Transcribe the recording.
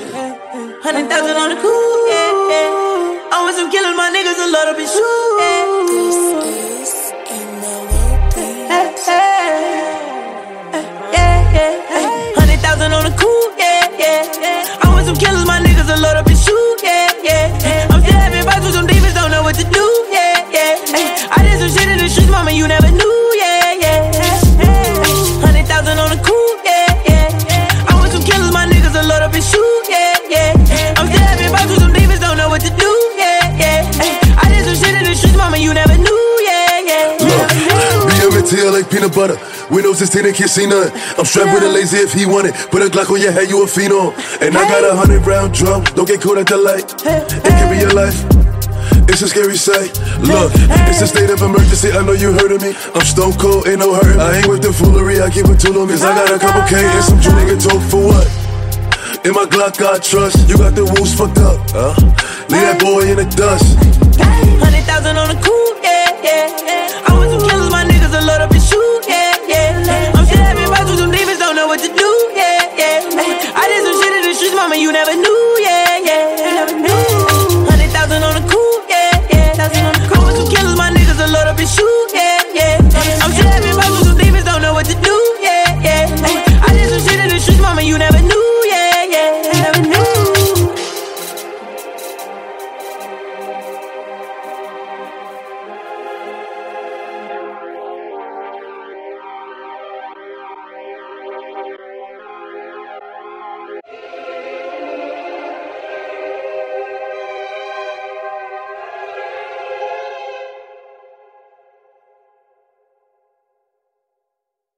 Hundred thousand on the cool. I want some killing my niggas a little bit shoot. What to do, yeah, yeah. I did some shit in the streets, mama, you never knew, yeah, yeah. Look, BM like peanut butter. Windows is tinted, can't see none. I'm strapped with a lazy if he want it. Put a Glock on your head, you a phenom. And I got a hundred round drum. Don't get caught at the light. It can be your life. It's a scary sight. Look, it's a state of emergency. I know you heard of me. I'm stone cold, ain't no hurt. I ain't with the foolery. I keep it too long, cause I got a couple K and some In my Glock, I trust. You got the wounds fucked up. Huh? Leave that boy in the dust. Hundred thousand on the cool, yeah, yeah. yeah. I want some killers, my niggas a little bit shoot, yeah, yeah. I'm still having fights with some demons, don't know what to do, yeah, yeah. I did some shit in the streets, mama, you never knew.